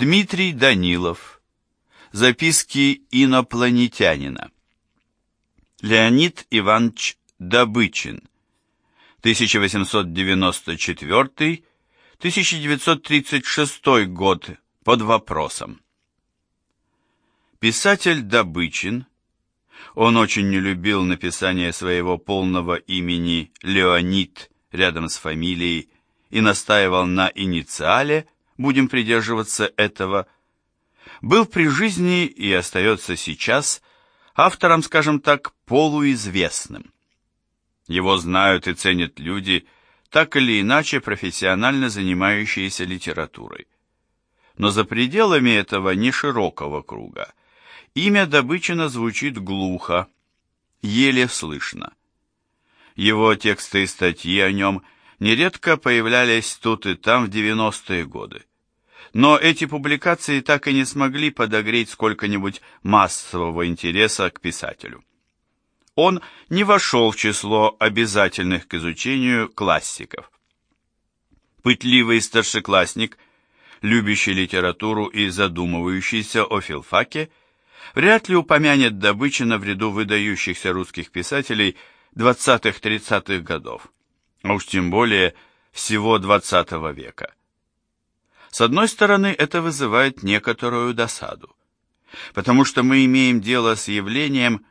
Дмитрий Данилов. Записки инопланетянина. Леонид Иванович Добычин. 1894-1936 год под вопросом. Писатель Добычин, он очень не любил написание своего полного имени Леонид рядом с фамилией и настаивал на инициале, будем придерживаться этого, был при жизни и остается сейчас автором, скажем так, полуизвестным. Его знают и ценят люди, так или иначе профессионально занимающиеся литературой. Но за пределами этого неширокого круга имя Добычина звучит глухо, еле слышно. Его тексты и статьи о нем нередко появлялись тут и там в 90-е годы. Но эти публикации так и не смогли подогреть сколько-нибудь массового интереса к писателю он не вошел в число обязательных к изучению классиков. Пытливый старшеклассник, любящий литературу и задумывающийся о филфаке, вряд ли упомянет Добычина в ряду выдающихся русских писателей 20-30-х годов, а уж тем более всего XX века. С одной стороны, это вызывает некоторую досаду, потому что мы имеем дело с явлением,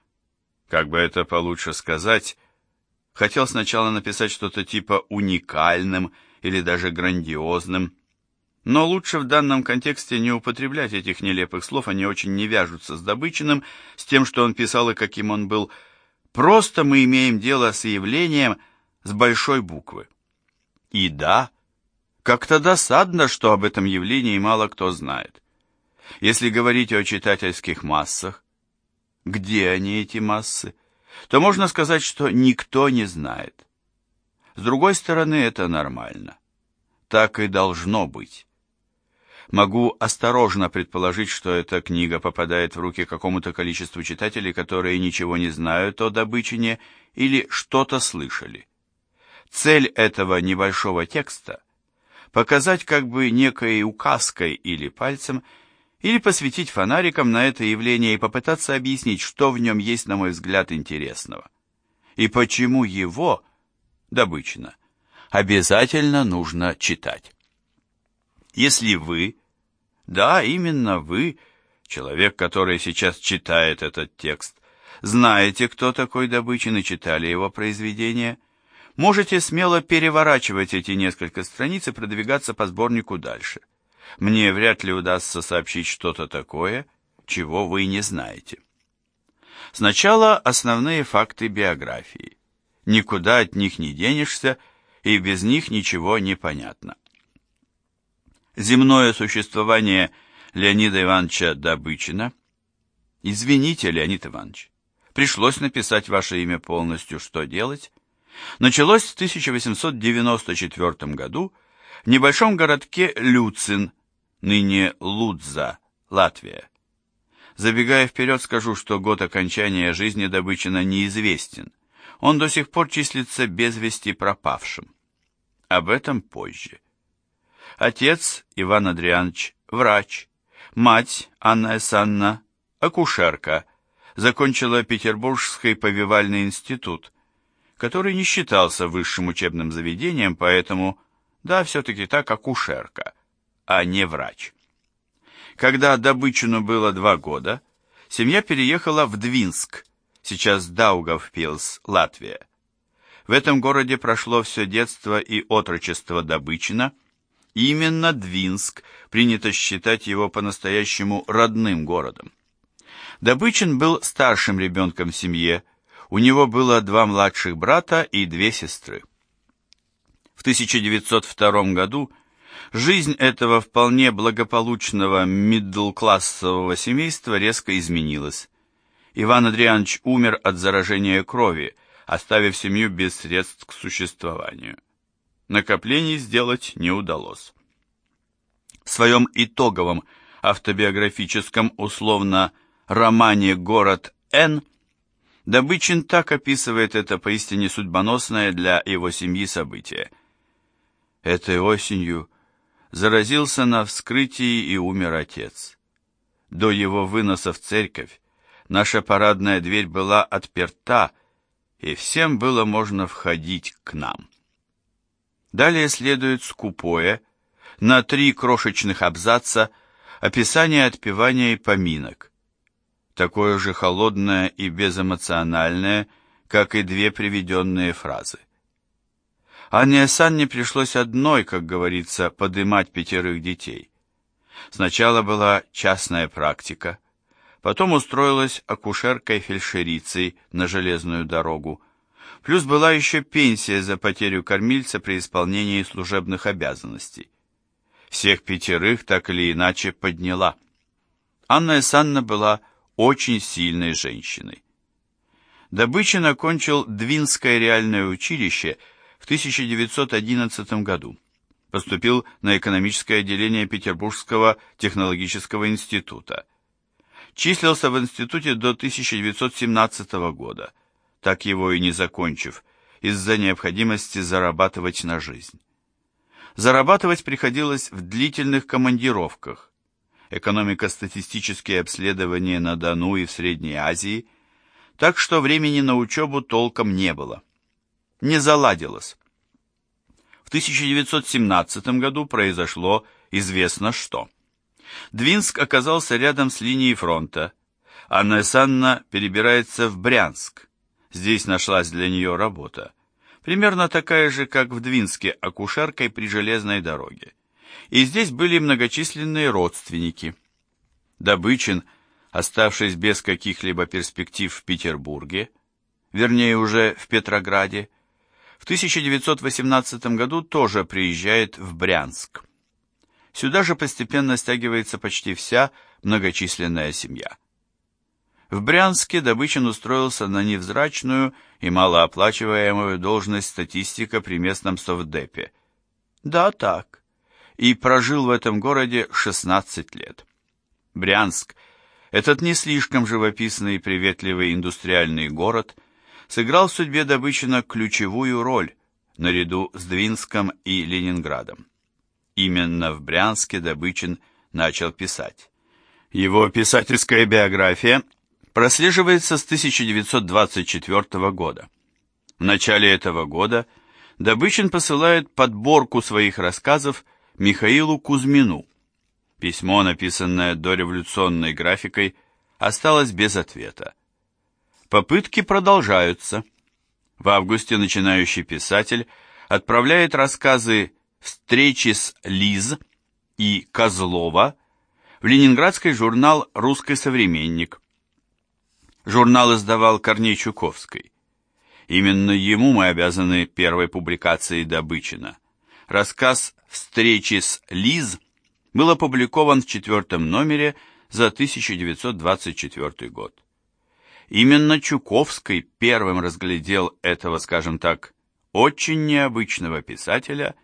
как бы это получше сказать, хотел сначала написать что-то типа уникальным или даже грандиозным, но лучше в данном контексте не употреблять этих нелепых слов, они очень не вяжутся с Добычиным, с тем, что он писал и каким он был. Просто мы имеем дело с явлением с большой буквы. И да, как-то досадно, что об этом явлении мало кто знает. Если говорить о читательских массах, где они, эти массы, то можно сказать, что никто не знает. С другой стороны, это нормально. Так и должно быть. Могу осторожно предположить, что эта книга попадает в руки какому-то количеству читателей, которые ничего не знают о Добычине или что-то слышали. Цель этого небольшого текста – показать как бы некой указкой или пальцем – или посветить фонариком на это явление и попытаться объяснить, что в нем есть, на мой взгляд, интересного. И почему его, добычно, обязательно нужно читать. Если вы, да, именно вы, человек, который сейчас читает этот текст, знаете, кто такой Добычин и читали его произведения, можете смело переворачивать эти несколько страниц и продвигаться по сборнику дальше – мне вряд ли удастся сообщить что-то такое, чего вы не знаете. Сначала основные факты биографии. Никуда от них не денешься, и без них ничего не понятно. Земное существование Леонида Ивановича Добычина. Извините, Леонид Иванович, пришлось написать ваше имя полностью, что делать? Началось в 1894 году в небольшом городке Люцин ныне Лудза, Латвия. Забегая вперед, скажу, что год окончания жизни Добычина неизвестен. Он до сих пор числится без вести пропавшим. Об этом позже. Отец Иван Андрианович – врач. Мать Анна Эсанна – акушерка. Закончила Петербургский повивальный институт, который не считался высшим учебным заведением, поэтому, да, все-таки так, акушерка а не врач. Когда Добычину было два года, семья переехала в Двинск, сейчас Даугавпилс, Латвия. В этом городе прошло все детство и отрочество Добычина. Именно Двинск принято считать его по-настоящему родным городом. Добычин был старшим ребенком в семье, у него было два младших брата и две сестры. В 1902 году Жизнь этого вполне благополучного мидл-классового семейства резко изменилась. Иван Андрианович умер от заражения крови, оставив семью без средств к существованию. Накоплений сделать не удалось. В своем итоговом автобиографическом условно романе «Город Н» Добычин так описывает это поистине судьбоносное для его семьи событие. Этой осенью заразился на вскрытии и умер отец. До его выноса в церковь наша парадная дверь была отперта, и всем было можно входить к нам. Далее следует скупое, на три крошечных абзаца, описание отпевания и поминок. Такое же холодное и безэмоциональное, как и две приведенные фразы. Анне Санне пришлось одной, как говорится, подымать пятерых детей. Сначала была частная практика, потом устроилась акушеркой-фельдшерицей на железную дорогу, плюс была еще пенсия за потерю кормильца при исполнении служебных обязанностей. Всех пятерых так или иначе подняла. Анна Исанна была очень сильной женщиной. Добычин окончил Двинское реальное училище – в 1911 году. Поступил на экономическое отделение Петербургского технологического института. Числился в институте до 1917 года, так его и не закончив, из-за необходимости зарабатывать на жизнь. Зарабатывать приходилось в длительных командировках. Экономико-статистические обследования на Дону и в Средней Азии, так что времени на учебу толком не было не заладилось. В 1917 году произошло известно что. Двинск оказался рядом с линией фронта. Анна Санна перебирается в Брянск. Здесь нашлась для нее работа. Примерно такая же, как в Двинске, акушеркой при железной дороге. И здесь были многочисленные родственники. Добычин, оставшись без каких-либо перспектив в Петербурге, вернее уже в Петрограде, в 1918 году тоже приезжает в Брянск. Сюда же постепенно стягивается почти вся многочисленная семья. В Брянске Добычин устроился на невзрачную и малооплачиваемую должность статистика при местном совдепе. Да, так. И прожил в этом городе 16 лет. Брянск, этот не слишком живописный и приветливый индустриальный город – сыграл в судьбе Добычина ключевую роль наряду с Двинском и Ленинградом. Именно в Брянске Добычин начал писать. Его писательская биография прослеживается с 1924 года. В начале этого года Добычин посылает подборку своих рассказов Михаилу Кузьмину. Письмо, написанное дореволюционной графикой, осталось без ответа. Попытки продолжаются. В августе начинающий писатель отправляет рассказы «Встречи с Лиз» и «Козлова» в ленинградский журнал «Русский современник». Журнал издавал Корней Чуковской. Именно ему мы обязаны первой публикацией Добычина. Рассказ «Встречи с Лиз» был опубликован в четвертом номере за 1924 год. Именно Чуковский первым разглядел этого, скажем так, очень необычного писателя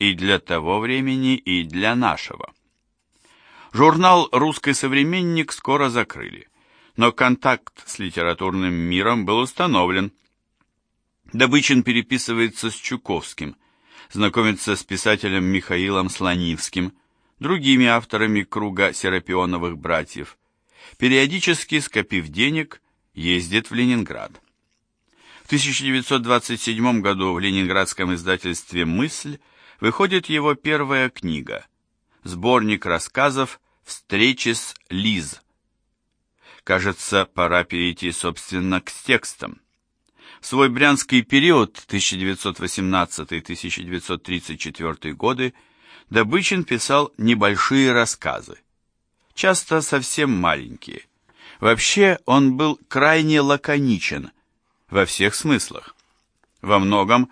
и для того времени, и для нашего. Журнал «Русский современник» скоро закрыли, но контакт с литературным миром был установлен. Добычин переписывается с Чуковским, знакомится с писателем Михаилом Слонивским, другими авторами круга Серапионовых братьев, периодически, скопив денег, ездит в Ленинград. В 1927 году в ленинградском издательстве «Мысль» выходит его первая книга «Сборник рассказов «Встречи с Лиз». Кажется, пора перейти, собственно, к текстам. Свой брянский период 1918-1934 годы Добычин писал небольшие рассказы, часто совсем маленькие – Вообще он был крайне лаконичен во всех смыслах. Во многом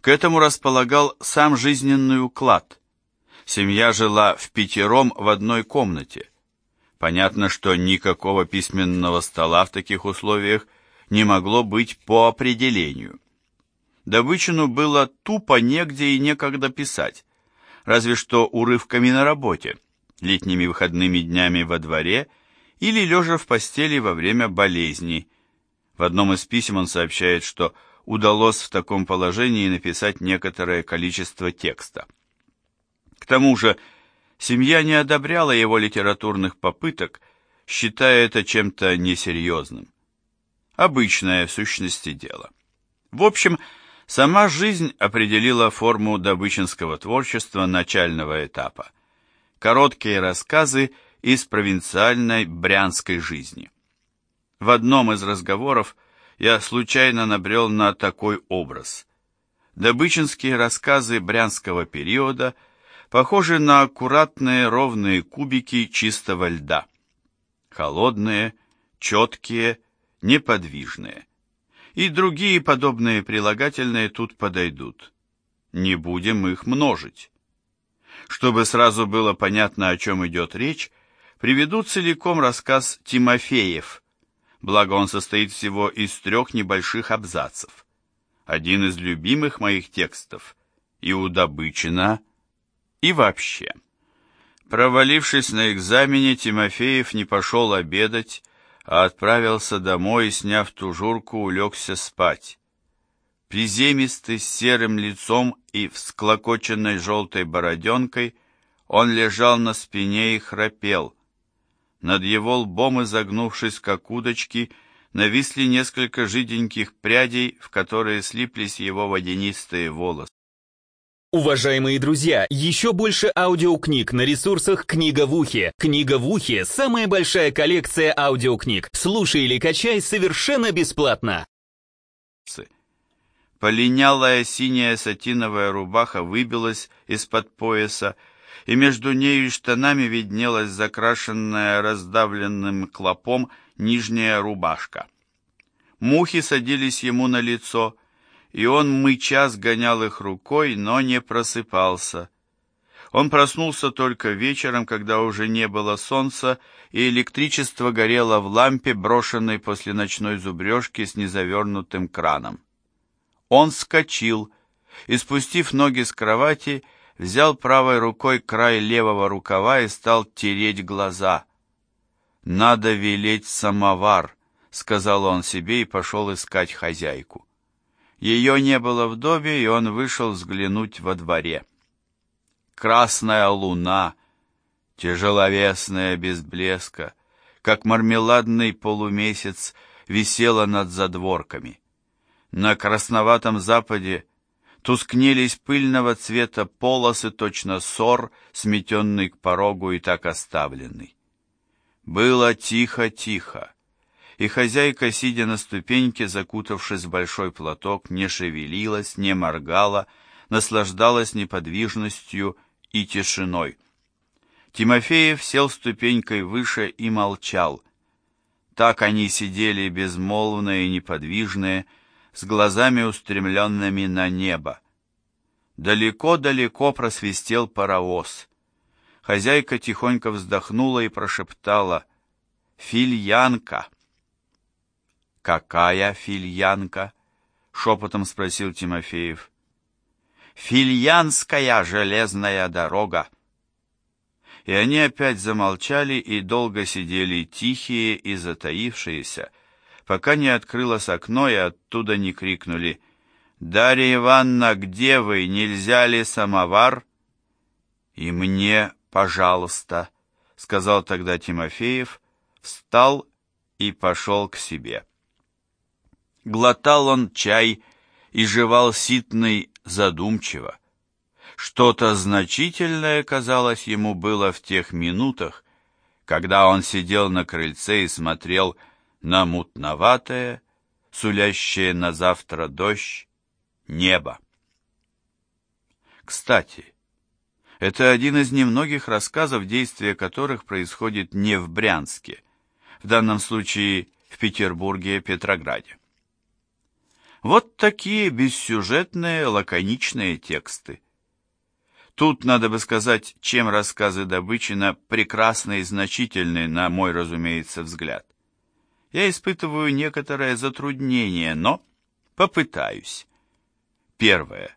к этому располагал сам жизненный уклад. Семья жила в пятером в одной комнате. Понятно, что никакого письменного стола в таких условиях не могло быть по определению. Добычину было тупо негде и некогда писать, разве что урывками на работе, летними выходными днями во дворе или лежа в постели во время болезни. В одном из писем он сообщает, что удалось в таком положении написать некоторое количество текста. К тому же, семья не одобряла его литературных попыток, считая это чем-то несерьезным. Обычное в сущности дело. В общем, сама жизнь определила форму добычинского творчества начального этапа. Короткие рассказы из провинциальной брянской жизни. В одном из разговоров я случайно набрел на такой образ. Добычинские рассказы брянского периода похожи на аккуратные ровные кубики чистого льда. Холодные, четкие, неподвижные. И другие подобные прилагательные тут подойдут. Не будем их множить. Чтобы сразу было понятно, о чем идет речь, приведу целиком рассказ «Тимофеев», благо он состоит всего из трех небольших абзацев. Один из любимых моих текстов и у Добычина, и вообще. Провалившись на экзамене, Тимофеев не пошел обедать, а отправился домой и, сняв тужурку, улегся спать. Приземистый, с серым лицом и всклокоченной желтой бороденкой, он лежал на спине и храпел. Над его лбом, изогнувшись как удочки, нависли несколько жиденьких прядей, в которые слиплись его водянистые волосы. Уважаемые друзья, еще больше аудиокниг на ресурсах «Книга в ухе». «Книга в ухе» — самая большая коллекция аудиокниг. Слушай или качай совершенно бесплатно. Полинялая синяя сатиновая рубаха выбилась из-под пояса, и между нею и штанами виднелась закрашенная раздавленным клопом нижняя рубашка. Мухи садились ему на лицо, и он мыча сгонял их рукой, но не просыпался. Он проснулся только вечером, когда уже не было солнца, и электричество горело в лампе, брошенной после ночной зубрежки с незавернутым краном. Он вскочил и, спустив ноги с кровати, взял правой рукой край левого рукава и стал тереть глаза. «Надо велеть самовар», — сказал он себе и пошел искать хозяйку. Ее не было в доме, и он вышел взглянуть во дворе. Красная луна, тяжеловесная без блеска, как мармеладный полумесяц, висела над задворками. На красноватом западе тускнелись пыльного цвета полосы, точно сор, сметенный к порогу и так оставленный. Было тихо-тихо, и хозяйка, сидя на ступеньке, закутавшись в большой платок, не шевелилась, не моргала, наслаждалась неподвижностью и тишиной. Тимофеев сел ступенькой выше и молчал. Так они сидели безмолвные и неподвижные, с глазами устремленными на небо. Далеко-далеко просвистел паровоз. Хозяйка тихонько вздохнула и прошептала «Фильянка». «Какая фильянка?» — шепотом спросил Тимофеев. «Фильянская железная дорога». И они опять замолчали и долго сидели тихие и затаившиеся, пока не открылось окно и оттуда не крикнули «Дарья Ивановна, где вы? Нельзя ли самовар?» «И мне, пожалуйста», — сказал тогда Тимофеев, встал и пошел к себе. Глотал он чай и жевал ситный задумчиво. Что-то значительное, казалось ему, было в тех минутах, когда он сидел на крыльце и смотрел на мутноватое, сулящее на завтра дождь, небо. Кстати, это один из немногих рассказов, действие которых происходит не в Брянске, в данном случае в Петербурге Петрограде. Вот такие бессюжетные, лаконичные тексты. Тут надо бы сказать, чем рассказы Добычина прекрасны и значительны, на мой, разумеется, взгляд я испытываю некоторое затруднение, но попытаюсь. Первое.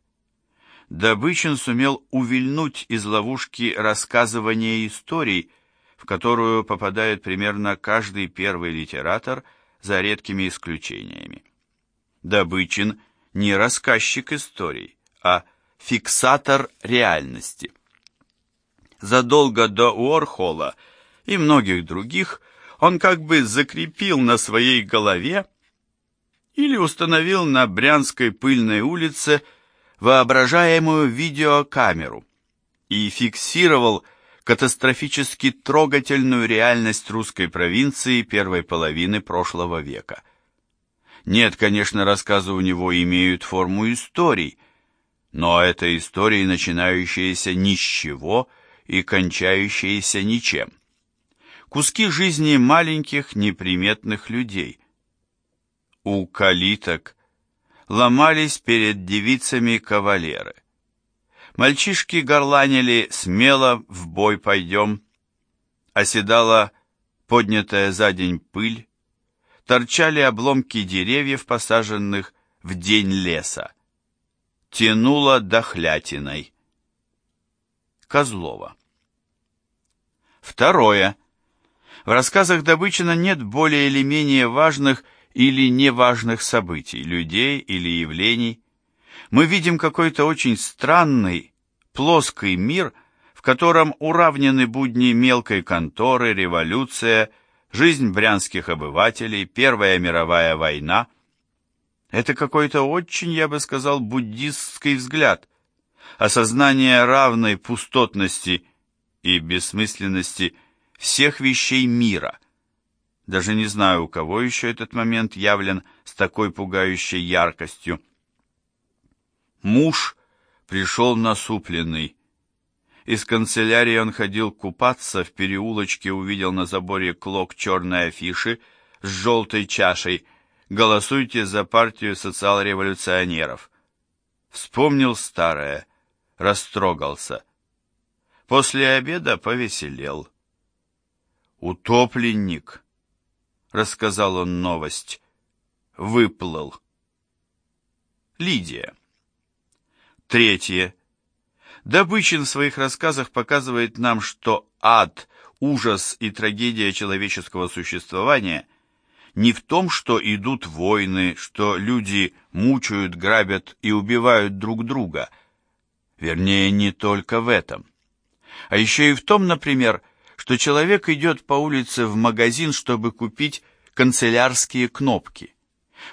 Добычин сумел увильнуть из ловушки рассказывания историй, в которую попадает примерно каждый первый литератор, за редкими исключениями. Добычин не рассказчик историй, а фиксатор реальности. Задолго до Уорхола и многих других он как бы закрепил на своей голове или установил на Брянской пыльной улице воображаемую видеокамеру и фиксировал катастрофически трогательную реальность русской провинции первой половины прошлого века. Нет, конечно, рассказы у него имеют форму историй, но это истории, начинающиеся ни с чего и кончающиеся ничем. Куски жизни маленьких неприметных людей. У калиток ломались перед девицами кавалеры. Мальчишки горланили «Смело в бой пойдем», оседала поднятая за день пыль, торчали обломки деревьев, посаженных в день леса. Тянуло дохлятиной. Козлова. Второе. В рассказах Добычина нет более или менее важных или неважных событий, людей или явлений. Мы видим какой-то очень странный, плоский мир, в котором уравнены будни мелкой конторы, революция, жизнь брянских обывателей, Первая мировая война. Это какой-то очень, я бы сказал, буддистский взгляд, осознание равной пустотности и бессмысленности всех вещей мира. Даже не знаю, у кого еще этот момент явлен с такой пугающей яркостью. Муж пришел насупленный. Из канцелярии он ходил купаться, в переулочке увидел на заборе клок черной афиши с желтой чашей «Голосуйте за партию социал-революционеров». Вспомнил старое, растрогался. После обеда повеселел. «Утопленник», — рассказал он новость, — «выплыл». Лидия. Третье. Добычин в своих рассказах показывает нам, что ад, ужас и трагедия человеческого существования не в том, что идут войны, что люди мучают, грабят и убивают друг друга. Вернее, не только в этом. А еще и в том, например, что человек идет по улице в магазин, чтобы купить канцелярские кнопки.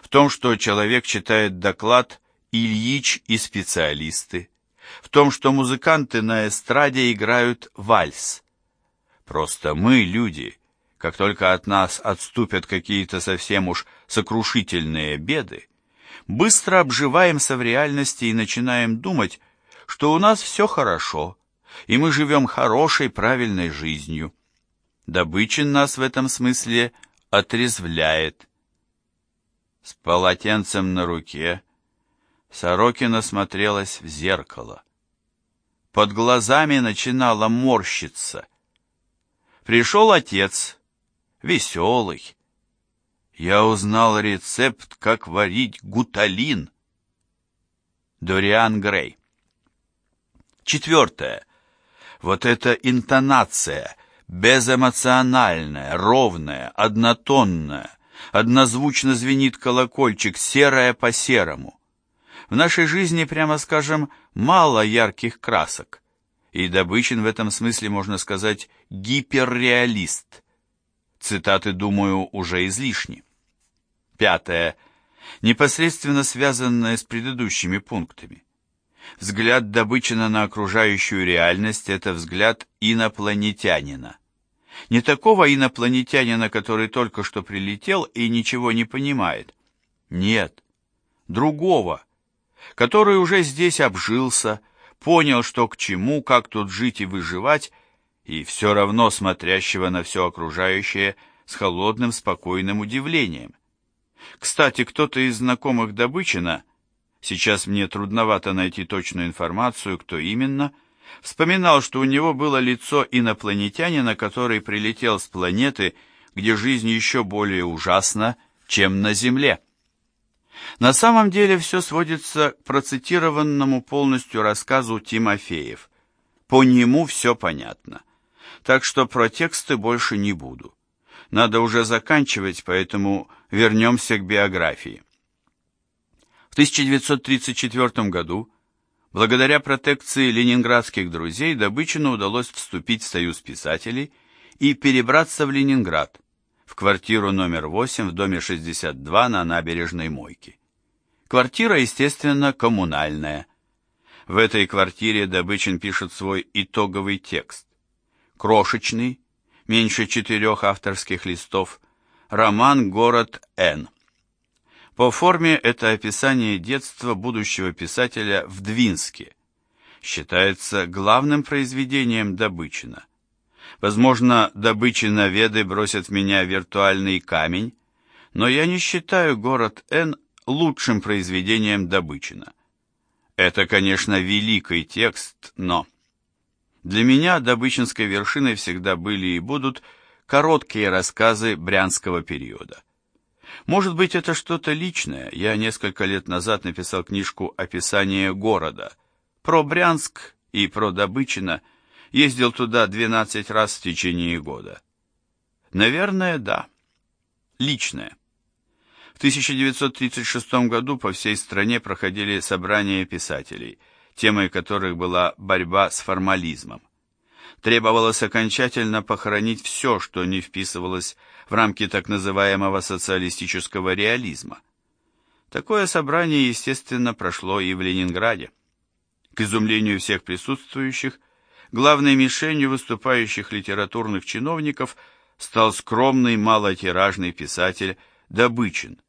В том, что человек читает доклад «Ильич и специалисты», в том, что музыканты на эстраде играют вальс. Просто мы, люди, как только от нас отступят какие-то совсем уж сокрушительные беды, быстро обживаемся в реальности и начинаем думать, что у нас все хорошо, и мы живем хорошей, правильной жизнью. Добычин нас в этом смысле отрезвляет. С полотенцем на руке Сорокина смотрелась в зеркало. Под глазами начинала морщиться. Пришел отец, веселый. Я узнал рецепт, как варить гуталин. Дориан Грей. Четвертое. Вот эта интонация, безэмоциональная, ровная, однотонная, однозвучно звенит колокольчик, серая по серому. В нашей жизни, прямо скажем, мало ярких красок. И Добычин в этом смысле, можно сказать, гиперреалист. Цитаты, думаю, уже излишни. Пятое. Непосредственно связанное с предыдущими пунктами. Взгляд Добычина на окружающую реальность – это взгляд инопланетянина. Не такого инопланетянина, который только что прилетел и ничего не понимает. Нет, другого, который уже здесь обжился, понял, что к чему, как тут жить и выживать, и все равно смотрящего на все окружающее с холодным, спокойным удивлением. Кстати, кто-то из знакомых Добычина, сейчас мне трудновато найти точную информацию, кто именно, вспоминал, что у него было лицо инопланетянина, который прилетел с планеты, где жизнь еще более ужасна, чем на Земле. На самом деле все сводится к процитированному полностью рассказу Тимофеев. По нему все понятно. Так что про тексты больше не буду. Надо уже заканчивать, поэтому вернемся к биографии. В 1934 году, Благодаря протекции ленинградских друзей Добычину удалось вступить в союз писателей и перебраться в Ленинград, в квартиру номер 8 в доме 62 на набережной Мойке. Квартира, естественно, коммунальная. В этой квартире Добычин пишет свой итоговый текст. Крошечный, меньше четырех авторских листов, роман «Город Н». По форме это описание детства будущего писателя в Двинске. Считается главным произведением Добычина. Возможно, Добычиноведы бросят в меня виртуальный камень, но я не считаю «Город Н» лучшим произведением Добычина. Это, конечно, великий текст, но... Для меня добычинской вершиной всегда были и будут короткие рассказы брянского периода. Может быть, это что-то личное. Я несколько лет назад написал книжку «Описание города». Про Брянск и про Добычино. Ездил туда 12 раз в течение года. Наверное, да. Личное. В 1936 году по всей стране проходили собрания писателей – темой которых была борьба с формализмом. Требовалось окончательно похоронить все, что не вписывалось в рамки так называемого социалистического реализма. Такое собрание, естественно, прошло и в Ленинграде. К изумлению всех присутствующих, главной мишенью выступающих литературных чиновников стал скромный малотиражный писатель Добычин.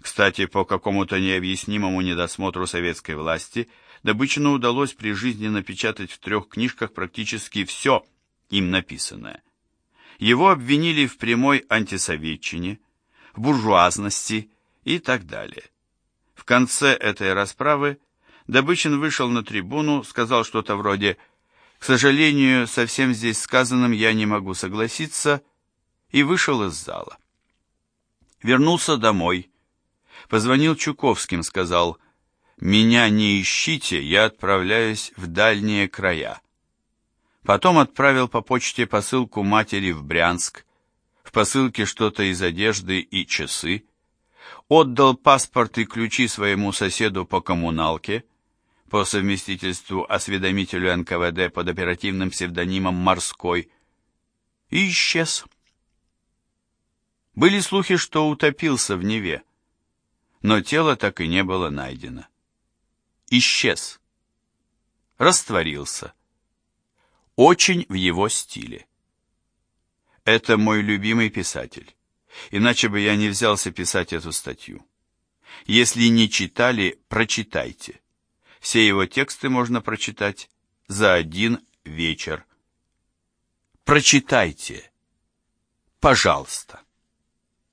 Кстати, по какому-то необъяснимому недосмотру советской власти – Добычину удалось при жизни напечатать в трех книжках практически все им написанное. Его обвинили в прямой антисоветчине, в буржуазности и так далее. В конце этой расправы Добычин вышел на трибуну, сказал что-то вроде «К сожалению, со всем здесь сказанным я не могу согласиться» и вышел из зала. Вернулся домой, позвонил Чуковским, сказал «Меня не ищите, я отправляюсь в дальние края». Потом отправил по почте посылку матери в Брянск, в посылке что-то из одежды и часы, отдал паспорт и ключи своему соседу по коммуналке, по совместительству осведомителю НКВД под оперативным псевдонимом «Морской», и исчез. Были слухи, что утопился в Неве, но тело так и не было найдено исчез, растворился. Очень в его стиле. Это мой любимый писатель, иначе бы я не взялся писать эту статью. Если не читали, прочитайте. Все его тексты можно прочитать за один вечер. Прочитайте, пожалуйста.